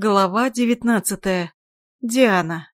Глава девятнадцатая. Диана.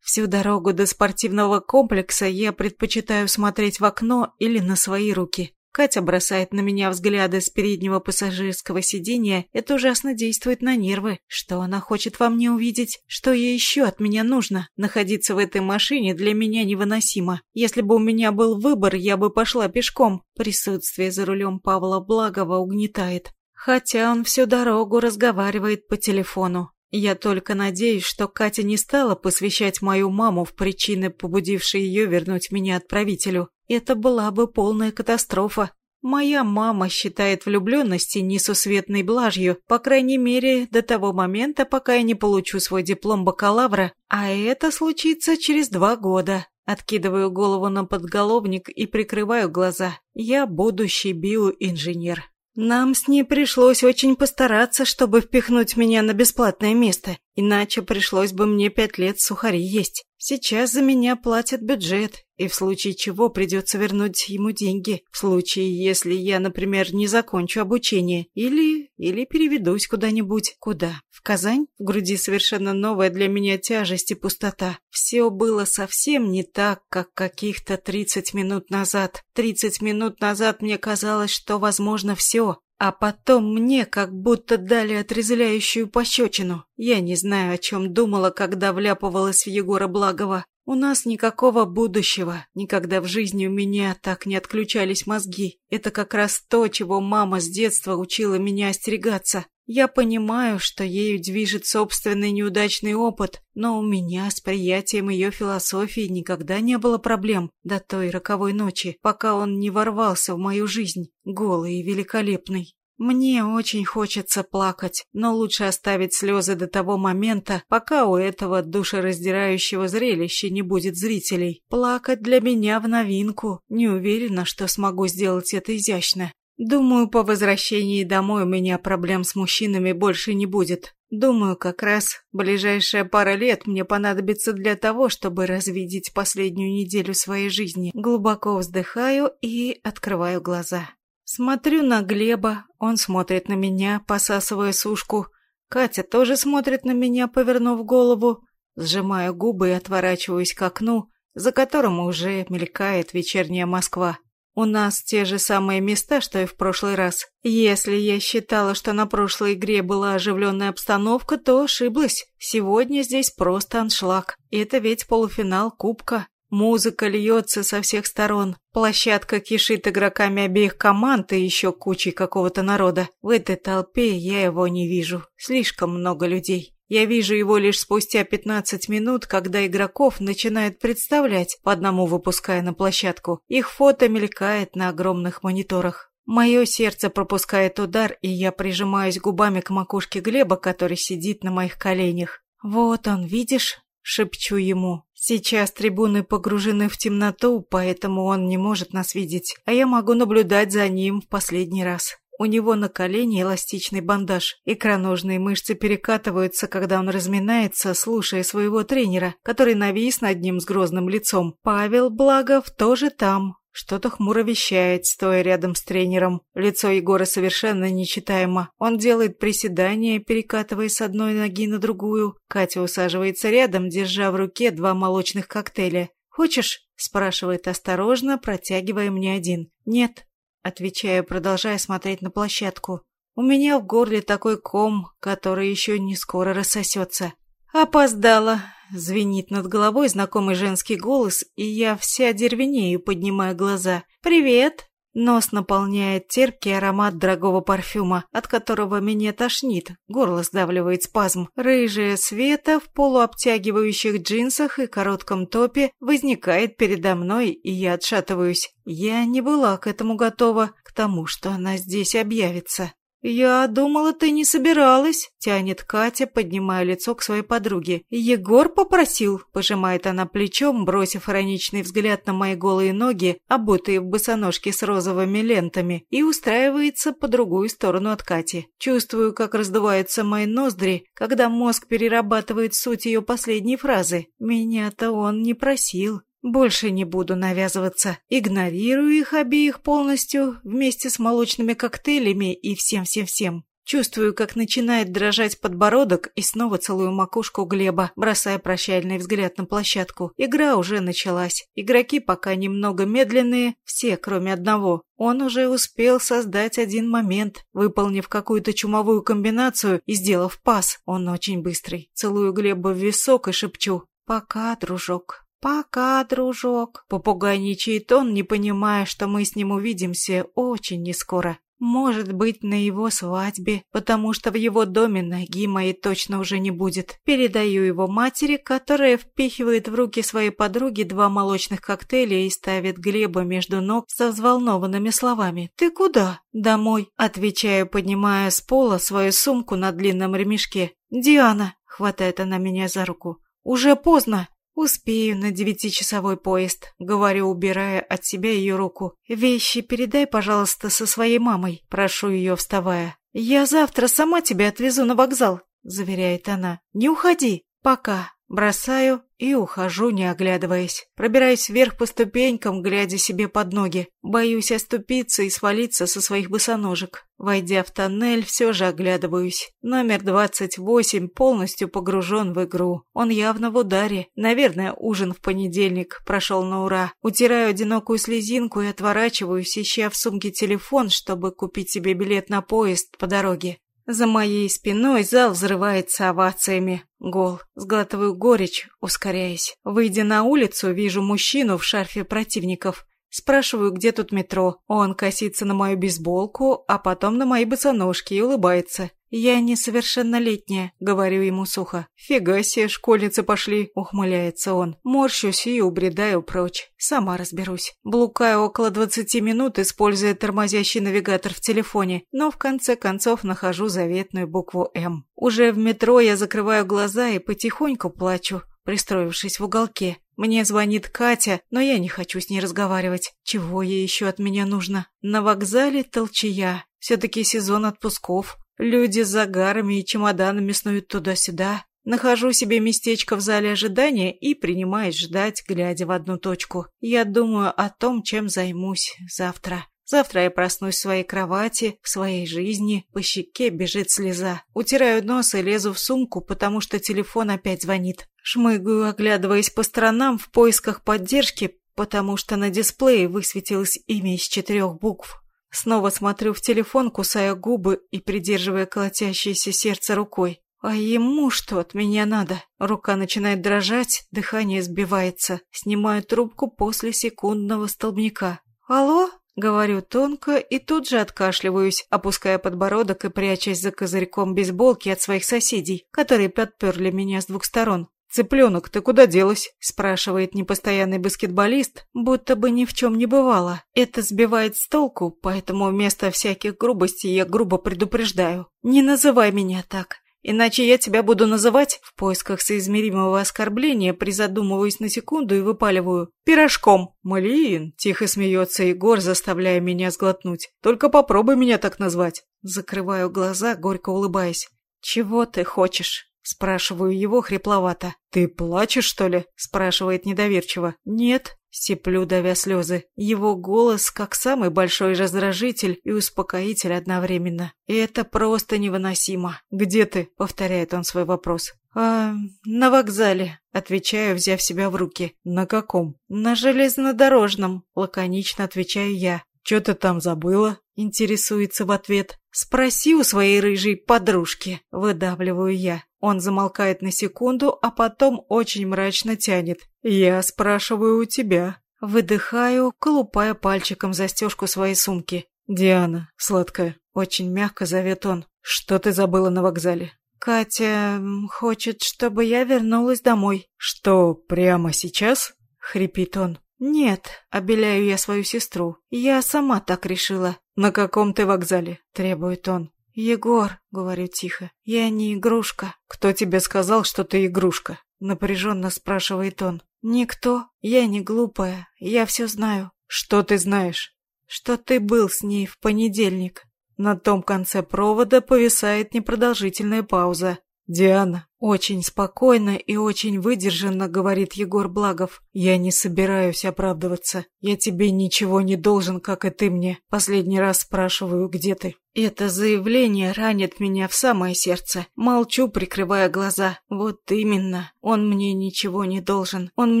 Всю дорогу до спортивного комплекса я предпочитаю смотреть в окно или на свои руки. Катя бросает на меня взгляды с переднего пассажирского сиденья. Это ужасно действует на нервы. Что она хочет во мне увидеть? Что ей еще от меня нужно? Находиться в этой машине для меня невыносимо. Если бы у меня был выбор, я бы пошла пешком. Присутствие за рулем Павла Благова угнетает. Хотя он всю дорогу разговаривает по телефону. Я только надеюсь, что Катя не стала посвящать мою маму в причины, побудившие ее вернуть меня отправителю. Это была бы полная катастрофа. Моя мама считает влюбленности несусветной блажью, по крайней мере, до того момента, пока я не получу свой диплом бакалавра, а это случится через два года. Откидываю голову на подголовник и прикрываю глаза. Я будущий биоинженер. Нам с ней пришлось очень постараться, чтобы впихнуть меня на бесплатное место, иначе пришлось бы мне пять лет сухари есть. Сейчас за меня платят бюджет, и в случае чего придется вернуть ему деньги. В случае, если я, например, не закончу обучение или... или переведусь куда-нибудь. Куда? В Казань? В груди совершенно новая для меня тяжесть и пустота. Все было совсем не так, как каких-то 30 минут назад. 30 минут назад мне казалось, что возможно все. А потом мне как будто дали отрезвляющую пощечину. Я не знаю, о чем думала, когда вляпывалась в Егора Благова. У нас никакого будущего. Никогда в жизни у меня так не отключались мозги. Это как раз то, чего мама с детства учила меня остерегаться. Я понимаю, что ею движет собственный неудачный опыт, но у меня с приятием ее философии никогда не было проблем до той роковой ночи, пока он не ворвался в мою жизнь, голый и великолепный. Мне очень хочется плакать, но лучше оставить слезы до того момента, пока у этого душераздирающего зрелища не будет зрителей. Плакать для меня в новинку. Не уверена, что смогу сделать это изящно. Думаю, по возвращении домой у меня проблем с мужчинами больше не будет. Думаю, как раз ближайшая пара лет мне понадобится для того, чтобы развидеть последнюю неделю своей жизни. Глубоко вздыхаю и открываю глаза. Смотрю на Глеба, он смотрит на меня, посасывая сушку. Катя тоже смотрит на меня, повернув голову. Сжимаю губы и отворачиваюсь к окну, за которым уже мелькает вечерняя Москва. У нас те же самые места, что и в прошлый раз. Если я считала, что на прошлой игре была оживленная обстановка, то ошиблась. Сегодня здесь просто аншлаг. Это ведь полуфинал Кубка. Музыка льется со всех сторон. Площадка кишит игроками обеих команд и еще кучей какого-то народа. В этой толпе я его не вижу. Слишком много людей. Я вижу его лишь спустя 15 минут, когда игроков начинают представлять, по одному выпуская на площадку. Их фото мелькает на огромных мониторах. Мое сердце пропускает удар, и я прижимаюсь губами к макушке Глеба, который сидит на моих коленях. «Вот он, видишь?» — шепчу ему. «Сейчас трибуны погружены в темноту, поэтому он не может нас видеть, а я могу наблюдать за ним в последний раз». У него на колене эластичный бандаж. Икроножные мышцы перекатываются, когда он разминается, слушая своего тренера, который навис над ним с грозным лицом. Павел Благов тоже там. Что-то хмуро вещает, стоя рядом с тренером. Лицо Егора совершенно нечитаемо. Он делает приседания, перекатываясь с одной ноги на другую. Катя усаживается рядом, держа в руке два молочных коктейля. «Хочешь?» – спрашивает осторожно, протягивая мне один. «Нет». Отвечаю, продолжая смотреть на площадку. У меня в горле такой ком, который еще не скоро рассосется. «Опоздала!» — звенит над головой знакомый женский голос, и я вся дервенею, поднимая глаза. «Привет!» Нос наполняет терпкий аромат дорогого парфюма, от которого меня тошнит, горло сдавливает спазм. Рыжая Света в полуобтягивающих джинсах и коротком топе возникает передо мной, и я отшатываюсь. Я не была к этому готова, к тому, что она здесь объявится. «Я думала, ты не собиралась», — тянет Катя, поднимая лицо к своей подруге. «Егор попросил», — пожимает она плечом, бросив ироничный взгляд на мои голые ноги, обутые в босоножки с розовыми лентами, и устраивается по другую сторону от Кати. Чувствую, как раздуваются мои ноздри, когда мозг перерабатывает суть ее последней фразы. «Меня-то он не просил». Больше не буду навязываться. Игнорирую их обеих полностью, вместе с молочными коктейлями и всем-всем-всем. Чувствую, как начинает дрожать подбородок и снова целую макушку Глеба, бросая прощальный взгляд на площадку. Игра уже началась. Игроки пока немного медленные, все, кроме одного. Он уже успел создать один момент, выполнив какую-то чумовую комбинацию и сделав пас. Он очень быстрый. Целую Глеба в висок и шепчу «Пока, дружок». «Пока, дружок», — попугайничает он, не понимая, что мы с ним увидимся очень нескоро. Может быть, на его свадьбе, потому что в его доме ноги моей точно уже не будет. Передаю его матери, которая впихивает в руки своей подруги два молочных коктейля и ставит Глеба между ног со взволнованными словами. «Ты куда?» «Домой», — отвечаю, поднимая с пола свою сумку на длинном ремешке. «Диана», — хватает она меня за руку, — «уже поздно». «Успею на девятичасовой поезд», — говорю, убирая от себя ее руку. «Вещи передай, пожалуйста, со своей мамой», — прошу ее, вставая. «Я завтра сама тебя отвезу на вокзал», — заверяет она. «Не уходи. Пока». Бросаю и ухожу, не оглядываясь. Пробираюсь вверх по ступенькам, глядя себе под ноги. Боюсь оступиться и свалиться со своих босоножек. Войдя в тоннель, все же оглядываюсь. Номер 28 полностью погружен в игру. Он явно в ударе. Наверное, ужин в понедельник прошел на ура. Утираю одинокую слезинку и отворачиваюсь, ища в сумке телефон, чтобы купить себе билет на поезд по дороге. За моей спиной зал взрывается овациями. Гол. Сглатываю горечь, ускоряясь. Выйдя на улицу, вижу мужчину в шарфе противников. Спрашиваю, где тут метро. Он косится на мою бейсболку, а потом на мои босоножки и улыбается. «Я несовершеннолетняя», — говорю ему сухо. «Фига себе, школьницы пошли», — ухмыляется он. Морщусь и убредаю прочь. Сама разберусь. Блукаю около двадцати минут, используя тормозящий навигатор в телефоне, но в конце концов нахожу заветную букву «М». Уже в метро я закрываю глаза и потихоньку плачу, пристроившись в уголке. Мне звонит Катя, но я не хочу с ней разговаривать. Чего ей еще от меня нужно? На вокзале толчая. Все-таки сезон отпусков. Люди с загарами и чемоданами снуют туда-сюда. Нахожу себе местечко в зале ожидания и принимаюсь ждать, глядя в одну точку. Я думаю о том, чем займусь завтра. Завтра я проснусь в своей кровати, в своей жизни, по щеке бежит слеза. Утираю нос и лезу в сумку, потому что телефон опять звонит. Шмыгаю, оглядываясь по сторонам в поисках поддержки, потому что на дисплее высветилось имя из четырех букв. Снова смотрю в телефон, кусая губы и придерживая колотящееся сердце рукой. А ему что от меня надо? Рука начинает дрожать, дыхание сбивается. Снимаю трубку после секундного столбняка. «Алло?» — говорю тонко и тут же откашливаюсь, опуская подбородок и прячась за козырьком бейсболки от своих соседей, которые подперли меня с двух сторон. «Цыпленок, ты куда делась?» – спрашивает непостоянный баскетболист, будто бы ни в чем не бывало. Это сбивает с толку, поэтому вместо всяких грубостей я грубо предупреждаю. «Не называй меня так, иначе я тебя буду называть...» В поисках соизмеримого оскорбления призадумываюсь на секунду и выпаливаю. «Пирожком!» «Малин!» – тихо смеется Егор, заставляя меня сглотнуть. «Только попробуй меня так назвать!» Закрываю глаза, горько улыбаясь. «Чего ты хочешь?» Спрашиваю его хрипловато. «Ты плачешь, что ли?» Спрашивает недоверчиво. «Нет». Сиплю, давя слезы. Его голос как самый большой раздражитель и успокоитель одновременно. И это просто невыносимо. «Где ты?» — повторяет он свой вопрос. «А, на вокзале», — отвечаю, взяв себя в руки. «На каком?» «На железнодорожном», — лаконично отвечаю я. «Чё ты там забыла?» — интересуется в ответ. «Спроси у своей рыжей подружки», — выдавливаю я. Он замолкает на секунду, а потом очень мрачно тянет. «Я спрашиваю у тебя». Выдыхаю, колупая пальчиком застежку своей сумки. «Диана, сладкая», — очень мягко зовет он. «Что ты забыла на вокзале?» «Катя хочет, чтобы я вернулась домой». «Что, прямо сейчас?» — хрипит он. «Нет», — обеляю я свою сестру. «Я сама так решила». «На каком ты вокзале?» — требует он. «Егор», — говорю тихо, — «я не игрушка». «Кто тебе сказал, что ты игрушка?» — напряженно спрашивает он. «Никто. Я не глупая. Я все знаю». «Что ты знаешь?» «Что ты был с ней в понедельник». На том конце провода повисает непродолжительная пауза. «Диана», Очень спокойно и очень выдержанно говорит Егор Благов. Я не собираюсь оправдываться. Я тебе ничего не должен, как и ты мне. Последний раз спрашиваю, где ты. Это заявление ранит меня в самое сердце. Молчу, прикрывая глаза. Вот именно. Он мне ничего не должен. Он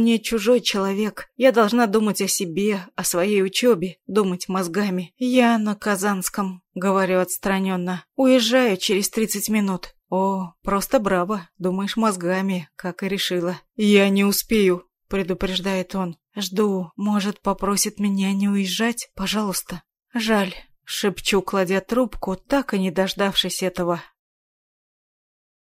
мне чужой человек. Я должна думать о себе, о своей учебе, думать мозгами. Я на Казанском, говорю отстраненно. Уезжаю через тридцать минут. «О, просто браво, думаешь мозгами, как и решила». «Я не успею», — предупреждает он. «Жду, может, попросит меня не уезжать? Пожалуйста». «Жаль», — шепчу, кладя трубку, так и не дождавшись этого.